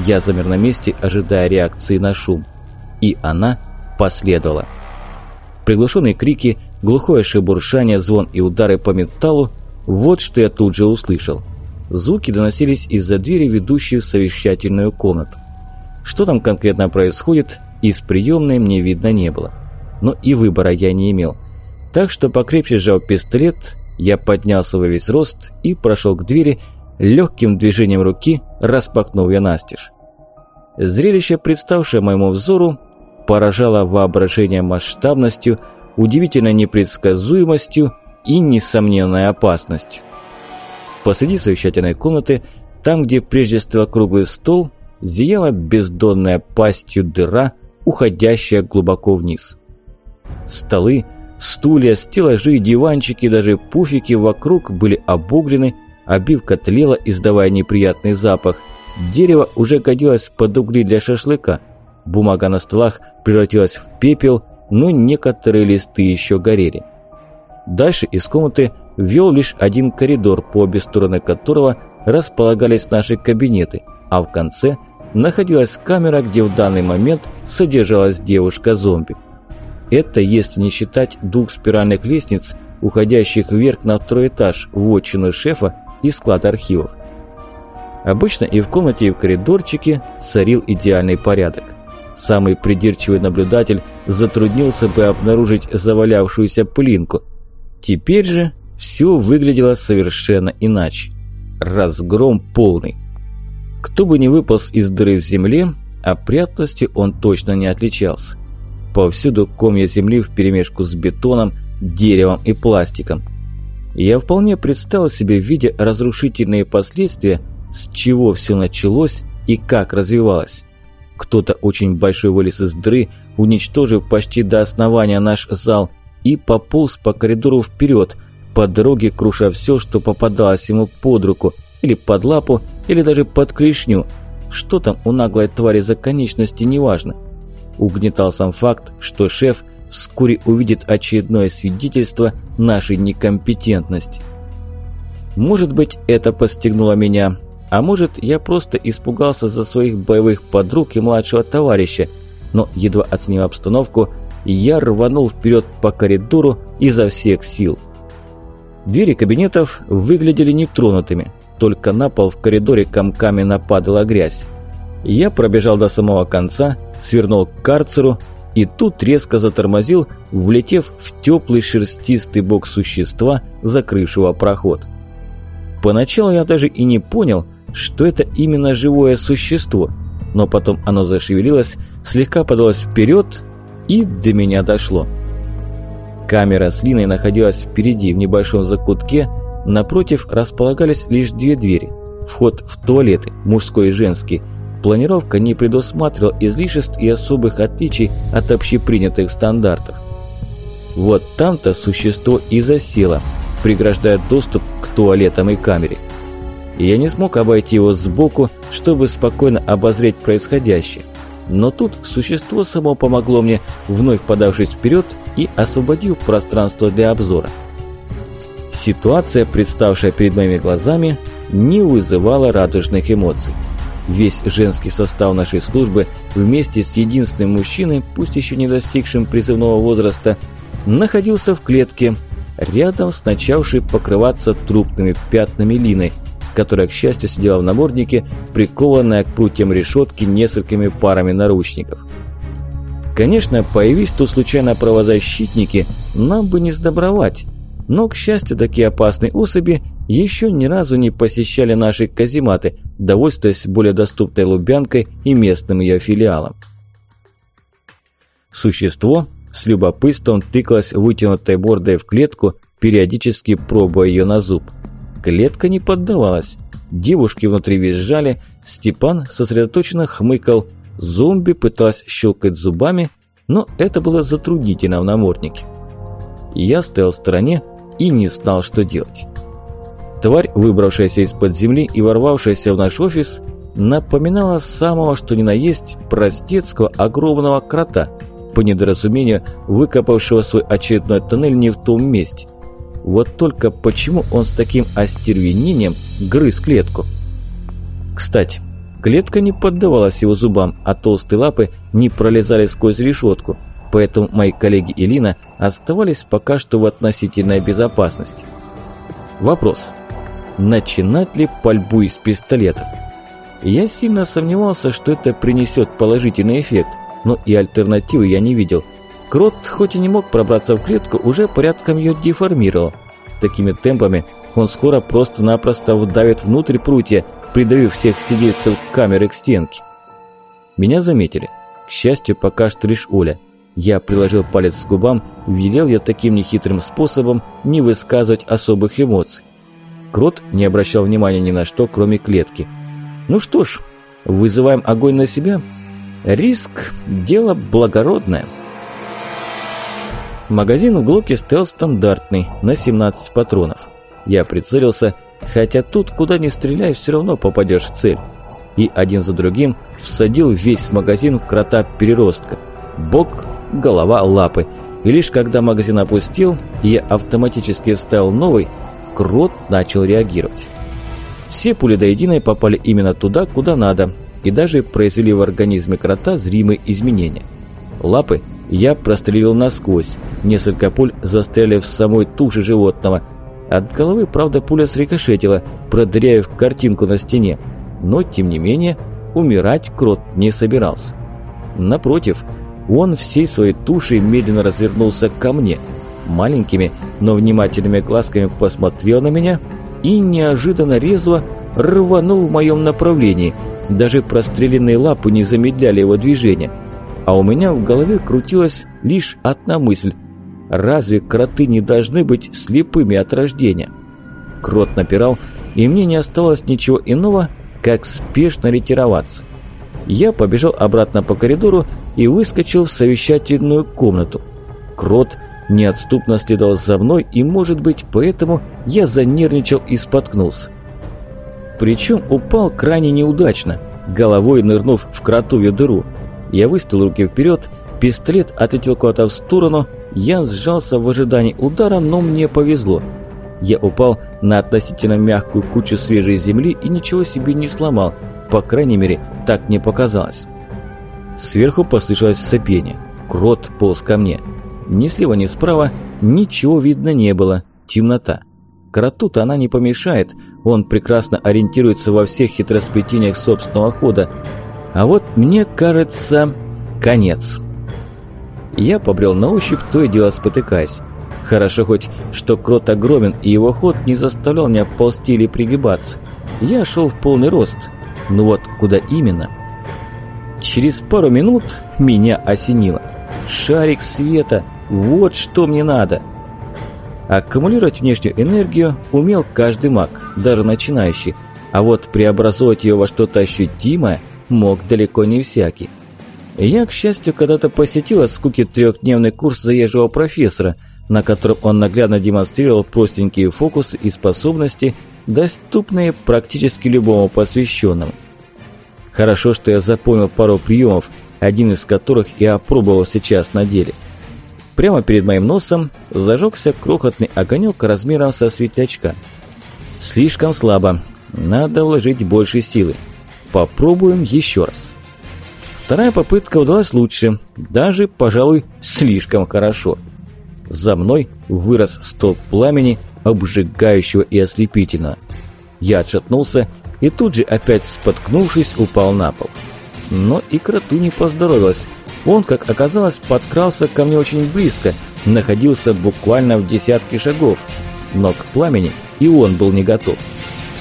Я замер на месте, ожидая реакции на шум. И она последовало. Приглушенные крики, глухое шебуршание, звон и удары по металлу – вот что я тут же услышал. Звуки доносились из-за двери, ведущей в совещательную комнату. Что там конкретно происходит, из приемной мне видно не было. Но и выбора я не имел. Так что покрепче сжал пистолет, я поднялся во весь рост и прошел к двери, легким движением руки распахнув ее настежь. Зрелище, представшее моему взору, поражала воображение масштабностью, удивительной непредсказуемостью и несомненной опасностью. Посреди совещательной комнаты, там, где прежде стоял круглый стол, зияла бездонная пастью дыра, уходящая глубоко вниз. Столы, стулья, стеллажи, диванчики, даже пуфики вокруг были обуглены, обивка тлела, издавая неприятный запах. Дерево уже годилось под угли для шашлыка. Бумага на столах превратилась в пепел, но некоторые листы еще горели. Дальше из комнаты вел лишь один коридор, по обе стороны которого располагались наши кабинеты, а в конце находилась камера, где в данный момент содержалась девушка-зомби. Это если не считать двух спиральных лестниц, уходящих вверх на второй этаж в отчину шефа и склад архивов. Обычно и в комнате, и в коридорчике царил идеальный порядок. Самый придирчивый наблюдатель затруднился бы обнаружить завалявшуюся пылинку. Теперь же все выглядело совершенно иначе. разгром полный. Кто бы ни выполз из дыры в земле, опрятностью он точно не отличался. Повсюду комья земли вперемешку с бетоном, деревом и пластиком. Я вполне представил себе в виде разрушительные последствия, с чего все началось и как развивалось. Кто-то очень большой вылез из дыры, уничтожив почти до основания наш зал, и пополз по коридору вперед, по дороге круша все, что попадалось ему под руку, или под лапу, или даже под клешню. Что там у наглой твари за конечности, неважно. Угнетал сам факт, что шеф вскоре увидит очередное свидетельство нашей некомпетентности. Может быть, это постигнуло меня, а может, я просто испугался за своих боевых подруг и младшего товарища, но, едва оценив обстановку, я рванул вперед по коридору изо всех сил. Двери кабинетов выглядели нетронутыми, только на пол в коридоре комками нападала грязь. Я пробежал до самого конца, свернул к карцеру и тут резко затормозил, влетев в теплый шерстистый бок существа, закрывшего проход. Поначалу я даже и не понял, что это именно живое существо, но потом оно зашевелилось, слегка подалось вперед и до меня дошло. Камера с Линой находилась впереди, в небольшом закутке, напротив располагались лишь две двери. Вход в туалеты, мужской и женский. Планировка не предусматривала излишеств и особых отличий от общепринятых стандартов. Вот там-то существо и засело, преграждая доступ к туалетам и камере и я не смог обойти его сбоку, чтобы спокойно обозреть происходящее. Но тут существо само помогло мне, вновь подавшись вперед и освободив пространство для обзора. Ситуация, представшая перед моими глазами, не вызывала радужных эмоций. Весь женский состав нашей службы вместе с единственным мужчиной, пусть еще не достигшим призывного возраста, находился в клетке, рядом с начавшей покрываться трупными пятнами Линой – которая, к счастью, сидела в наморднике, прикованная к прутьям решетки несколькими парами наручников. Конечно, появись тут случайно правозащитники, нам бы не сдобровать. Но, к счастью, такие опасные особи еще ни разу не посещали наши казематы, довольствуясь более доступной Лубянкой и местным ее филиалом. Существо с любопытством тыкалось вытянутой мордой в клетку, периодически пробуя ее на зуб. Клетка не поддавалась. Девушки внутри визжали, Степан сосредоточенно хмыкал, зомби пыталась щелкать зубами, но это было затруднительно в наморднике. Я стоял в стороне и не знал, что делать. Тварь, выбравшаяся из-под земли и ворвавшаяся в наш офис, напоминала самого что ни на есть простецкого огромного крота, по недоразумению выкопавшего свой очередной тоннель не в том месте. Вот только почему он с таким остервенением грыз клетку? Кстати, клетка не поддавалась его зубам, а толстые лапы не пролезали сквозь решетку, поэтому мои коллеги и Лина оставались пока что в относительной безопасности. Вопрос. Начинать ли пальбу из пистолета? Я сильно сомневался, что это принесет положительный эффект, но и альтернативы я не видел – Крот, хоть и не мог пробраться в клетку, уже порядком ее деформировал. Такими темпами он скоро просто-напросто вдавит внутрь прутья, придавив всех сидельцев камеры к стенке. Меня заметили. К счастью, пока что лишь Оля. Я приложил палец к губам, велел я таким нехитрым способом не высказывать особых эмоций. Крот не обращал внимания ни на что, кроме клетки. Ну что ж, вызываем огонь на себя? Риск – дело благородное. Магазин в Глоке стоял стандартный, на 17 патронов. Я прицелился, хотя тут куда ни стреляй, все равно попадешь в цель. И один за другим всадил весь магазин в крота-переростка. Бок, голова, лапы. И лишь когда магазин опустил, я автоматически вставил новый, крот начал реагировать. Все пули до единой попали именно туда, куда надо, и даже произвели в организме крота зримые изменения. Лапы – я прострелил насквозь. Несколько пуль застряли в самой туше животного. От головы, правда, пуля срикошетила, продырявив картинку на стене. Но, тем не менее, умирать Крот не собирался. Напротив, он всей своей тушей медленно развернулся ко мне. Маленькими, но внимательными глазками посмотрел на меня и неожиданно резво рванул в моем направлении. Даже простреленные лапы не замедляли его движение. А у меня в голове крутилась лишь одна мысль. Разве кроты не должны быть слепыми от рождения? Крот напирал, и мне не осталось ничего иного, как спешно ретироваться. Я побежал обратно по коридору и выскочил в совещательную комнату. Крот неотступно следовал за мной, и, может быть, поэтому я занервничал и споткнулся. Причем упал крайне неудачно, головой нырнув в кротовью дыру. Я выставил руки вперед, пистолет отлетел куда-то в сторону, я сжался в ожидании удара, но мне повезло. Я упал на относительно мягкую кучу свежей земли и ничего себе не сломал, по крайней мере, так мне показалось. Сверху послышалось сопение. Крот полз ко мне. Ни слева, ни справа ничего видно не было. Темнота. Кроту-то она не помешает. Он прекрасно ориентируется во всех хитросплетениях собственного хода. А вот мне кажется, конец. Я побрел на ощупь, то и дело спотыкаясь. Хорошо хоть, что крот огромен, и его ход не заставлял меня ползти или пригибаться. Я шел в полный рост. Но вот куда именно? Через пару минут меня осенило. Шарик света – вот что мне надо. Аккумулировать внешнюю энергию умел каждый маг, даже начинающий, а вот преобразовать ее во что-то ощутимое мог далеко не всякий. Я, к счастью, когда-то посетил от скуки трехдневный курс заезжего профессора, на котором он наглядно демонстрировал простенькие фокусы и способности, доступные практически любому посвященному. Хорошо, что я запомнил пару приемов, один из которых и опробовал сейчас на деле – Прямо перед моим носом зажегся крохотный огонек размером со светлячка. Слишком слабо. Надо вложить больше силы. Попробуем еще раз. Вторая попытка удалась лучше. Даже, пожалуй, слишком хорошо. За мной вырос столб пламени, обжигающего и ослепительного. Я отшатнулся и тут же, опять споткнувшись, упал на пол. Но и кроту не поздоровилось. Он, как оказалось, подкрался ко мне очень близко, находился буквально в десятке шагов. Но к пламени и он был не готов.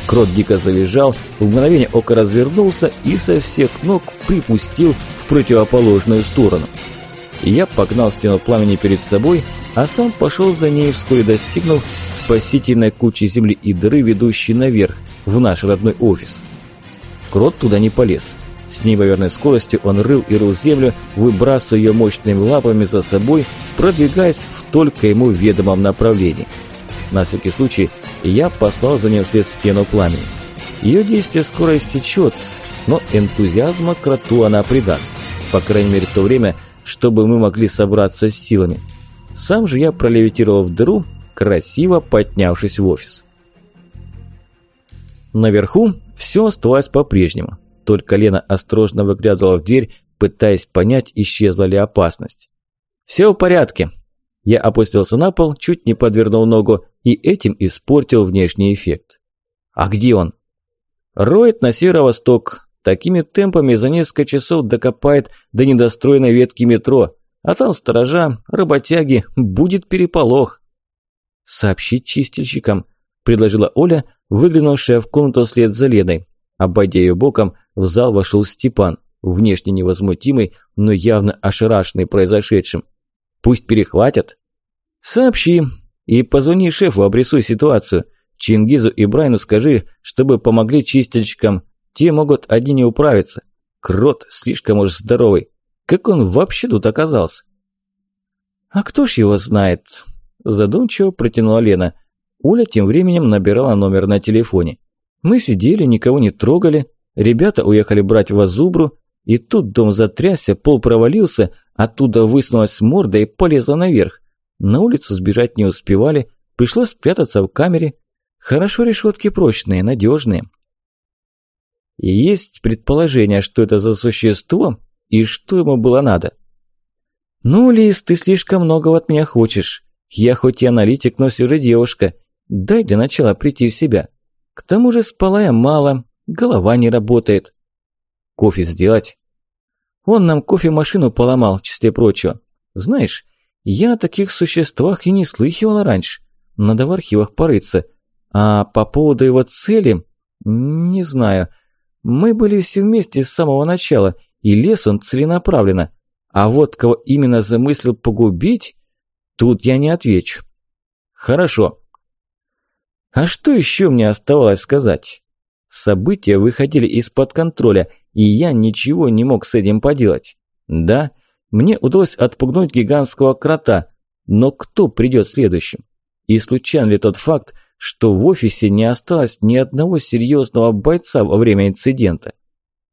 Крот дико завизжал, в мгновение ока развернулся и со всех ног припустил в противоположную сторону. Я погнал стену пламени перед собой, а сам пошел за ней, вскоре достигнув спасительной кучи земли и дыры, ведущей наверх, в наш родной офис. Крот туда не полез. С неимоверной скоростью он рыл и рыл землю, выбрасывая ее мощными лапами за собой, продвигаясь в только ему ведомом направлении. На всякий случай я послал за ней вслед стену пламени. Ее действие скоро истечет, но энтузиазма кроту она придаст. По крайней мере то время, чтобы мы могли собраться с силами. Сам же я пролевитировал в дыру, красиво поднявшись в офис. Наверху все оставалось по-прежнему. Только Лена осторожно выглядывала в дверь, пытаясь понять, исчезла ли опасность. «Все в порядке». Я опустился на пол, чуть не подвернул ногу и этим испортил внешний эффект. «А где он?» «Роет на северо-восток. Такими темпами за несколько часов докопает до недостроенной ветки метро. А там сторожа, работяги, будет переполох». «Сообщить чистильщикам», – предложила Оля, выглянувшая в комнату вслед за Леной. Обойдя ее боком, в зал вошел Степан, внешне невозмутимый, но явно ошарашенный произошедшим. «Пусть перехватят». «Сообщи и позвони шефу, обрисуй ситуацию. Чингизу и Брайну скажи, чтобы помогли чистильщикам. Те могут одни не управиться. Крот слишком уж здоровый. Как он вообще тут оказался?» «А кто ж его знает?» Задумчиво протянула Лена. Уля тем временем набирала номер на телефоне. Мы сидели, никого не трогали. Ребята уехали брать вазубру, и тут дом затрясся, пол провалился, оттуда высунулась морда и полезла наверх. На улицу сбежать не успевали, пришлось спрятаться в камере. Хорошо решетки прочные, надежные. Есть предположение, что это за существо и что ему было надо. «Ну, Лиз, ты слишком многого от меня хочешь. Я хоть и аналитик, но все же девушка. Дай для начала прийти в себя. К тому же спала я мало, голова не работает. Кофе сделать? Он нам кофемашину поломал, в числе прочего. Знаешь, я о таких существах и не слыхивала раньше. Надо в архивах порыться. А по поводу его цели, не знаю. Мы были все вместе с самого начала, и лез он целенаправленно. А вот кого именно замыслил погубить, тут я не отвечу. Хорошо. А что еще мне оставалось сказать? События выходили из-под контроля, и я ничего не мог с этим поделать. Да, мне удалось отпугнуть гигантского крота, но кто придет следующим? И случайно ли тот факт, что в офисе не осталось ни одного серьезного бойца во время инцидента?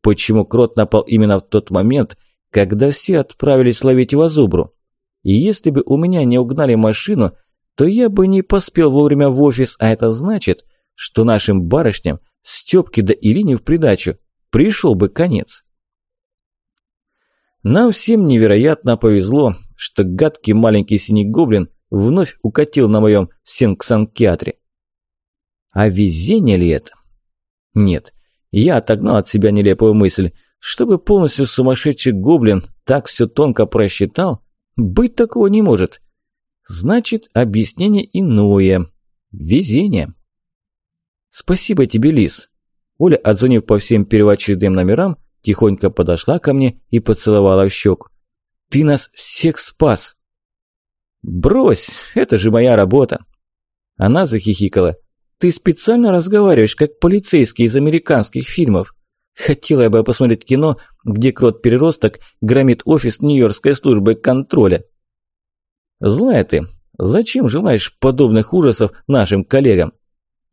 Почему крот напал именно в тот момент, когда все отправились ловить его зубру? И если бы у меня не угнали машину, то я бы не поспел вовремя в офис, а это значит, что нашим барышням, Стёпке да Ирине в придачу, пришел бы конец. Нам всем невероятно повезло, что гадкий маленький синий гоблин вновь укатил на моем синксанкиатре. А везение ли это? Нет, я отогнал от себя нелепую мысль, чтобы полностью сумасшедший гоблин так все тонко просчитал, быть такого не может. Значит, объяснение иное. Везение. Спасибо тебе, Лис. Оля, отзвонив по всем первоочередным номерам, тихонько подошла ко мне и поцеловала в щеку. Ты нас всех спас. Брось, это же моя работа. Она захихикала. Ты специально разговариваешь, как полицейский из американских фильмов. Хотела бы посмотреть кино, где крот-переросток громит офис Нью-Йоркской службы контроля. Злая ты. Зачем желаешь подобных ужасов нашим коллегам?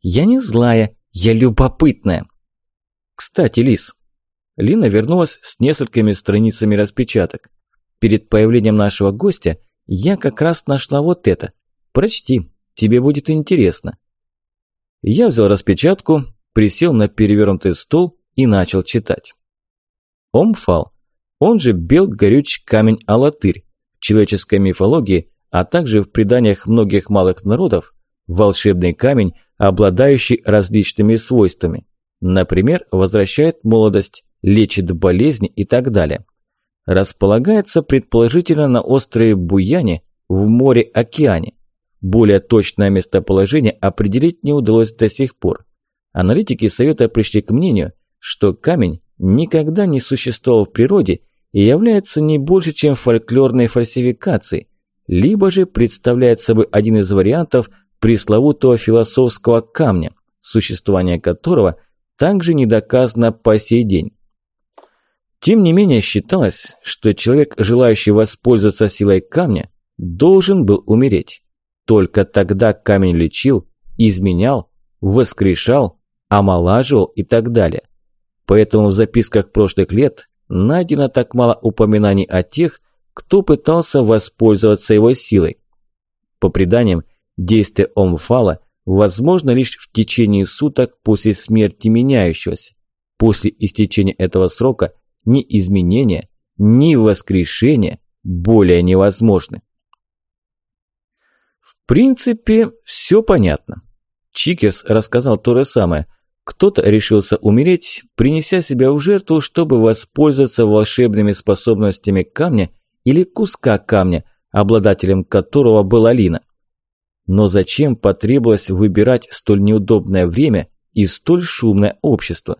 Я не злая, я любопытная. Кстати, Лис. Лина вернулась с несколькими страницами распечаток. Перед появлением нашего гостя я как раз нашла вот это. Прочти, тебе будет интересно. Я взял распечатку, присел на перевернутый стол и начал читать. Омфал, он же бел горюч камень Алатырь, в человеческой мифологии а также в преданиях многих малых народов, волшебный камень, обладающий различными свойствами. Например, возвращает молодость, лечит болезни и так далее. Располагается предположительно на острове Буяне в море-океане. Более точное местоположение определить не удалось до сих пор. Аналитики совета пришли к мнению, что камень никогда не существовал в природе и является не больше, чем фольклорной фальсификацией, либо же представляет собой один из вариантов пресловутого философского камня, существование которого также не доказано по сей день. Тем не менее считалось, что человек, желающий воспользоваться силой камня, должен был умереть. Только тогда камень лечил, изменял, воскрешал, омолаживал и так далее. Поэтому в записках прошлых лет найдено так мало упоминаний о тех, кто пытался воспользоваться его силой. По преданиям, действие Омфала возможно лишь в течение суток после смерти меняющегося. После истечения этого срока ни изменения, ни воскрешения более невозможны. В принципе, все понятно. Чикерс рассказал то же самое. Кто-то решился умереть, принеся себя в жертву, чтобы воспользоваться волшебными способностями камня или куска камня, обладателем которого была Лина. Но зачем потребовалось выбирать столь неудобное время и столь шумное общество?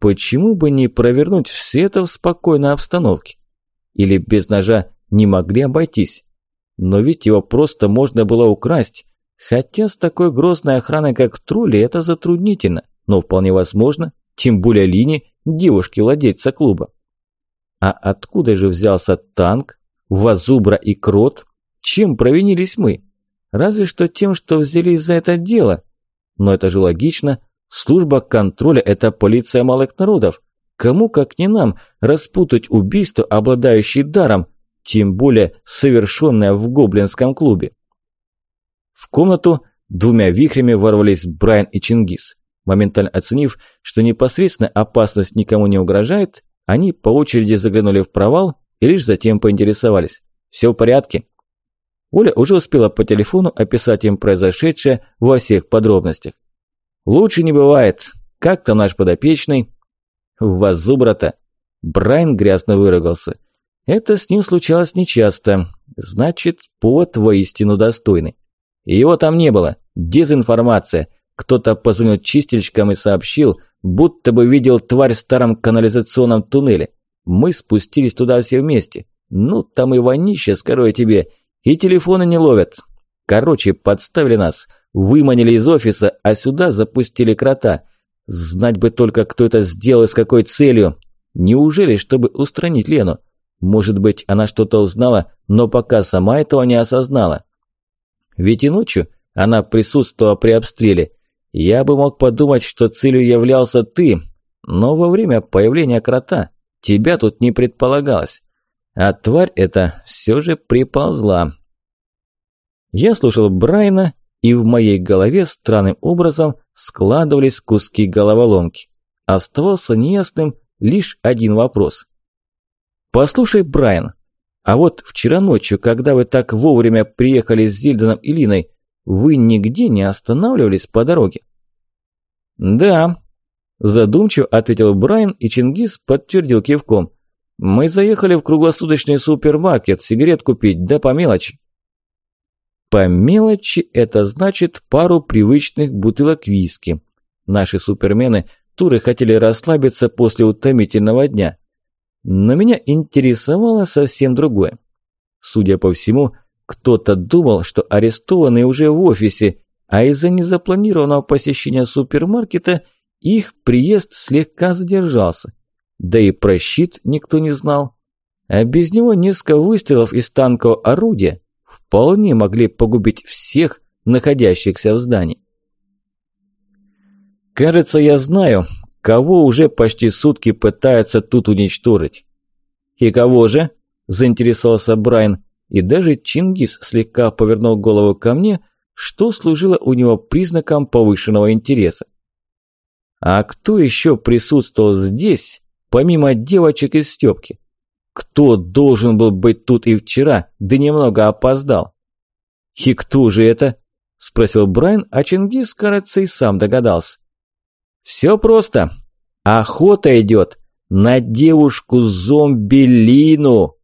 Почему бы не провернуть все это в спокойной обстановке? Или без ножа не могли обойтись? Но ведь его просто можно было украсть, хотя с такой грозной охраной, как тролли, это затруднительно, но вполне возможно, тем более Лине, девушки-владельца клуба. А откуда же взялся танк, Вазубра и Крот? Чем провинились мы? Разве что тем, что взялись за это дело. Но это же логично. Служба контроля – это полиция малых народов. Кому, как не нам, распутать убийство, обладающее даром, тем более совершенное в гоблинском клубе? В комнату двумя вихрями ворвались Брайан и Чингис. Моментально оценив, что непосредственно опасность никому не угрожает, они по очереди заглянули в провал и лишь затем поинтересовались. «Все в порядке?» Оля уже успела по телефону описать им произошедшее во всех подробностях. «Лучше не бывает. Как там наш подопечный?» «Вас зубра-то!» Брайан грязно выругался. «Это с ним случалось нечасто. Значит, повод воистину достойный. Его там не было. Дезинформация. Кто-то позвонил чистильщикам и сообщил, будто бы видел тварь в старом канализационном туннеле. Мы спустились туда все вместе. Ну, там и вонище, скажу тебе, и телефоны не ловят. Короче, подставили нас, выманили из офиса, а сюда запустили крота. Знать бы только, кто это сделал и с какой целью. Неужели, чтобы устранить Лену? Может быть, она что-то узнала, но пока сама этого не осознала. Ведь и ночью она присутствовала при обстреле. Я бы мог подумать, что целью являлся ты, но во время появления крота тебя тут не предполагалось. А тварь эта все же приползла. Я слушал Брайна, и в моей голове странным образом складывались куски головоломки. Оставался неясным лишь один вопрос. «Послушай, Брайан, а вот вчера ночью, когда вы так вовремя приехали с Зильданом и Линой, вы нигде не останавливались по дороге?» «Да», – задумчиво ответил Брайан, и Чингис подтвердил кивком. «Мы заехали в круглосуточный супермаркет сигарет купить, да по мелочи». По мелочи это значит пару привычных бутылок виски. Наши супермены туры хотели расслабиться после утомительного дня. Но меня интересовало совсем другое. Судя по всему, кто-то думал, что арестованные уже в офисе, а из-за незапланированного посещения супермаркета их приезд слегка задержался. Да и про щит никто не знал. А без него несколько выстрелов из танкового орудия вполне могли погубить всех, находящихся в здании. Кажется, я знаю, кого уже почти сутки пытаются тут уничтожить. «И кого же?» – заинтересовался Брайан, и даже Чингис слегка повернул голову ко мне, что служило у него признаком повышенного интереса. А кто еще присутствовал здесь, помимо девочек из Степки? Кто должен был быть тут и вчера, да немного опоздал? «И кто же это?» – спросил Брайан, а Чингис, кажется, и сам догадался. «Все просто. Охота идет на девушку-зомби Лину!»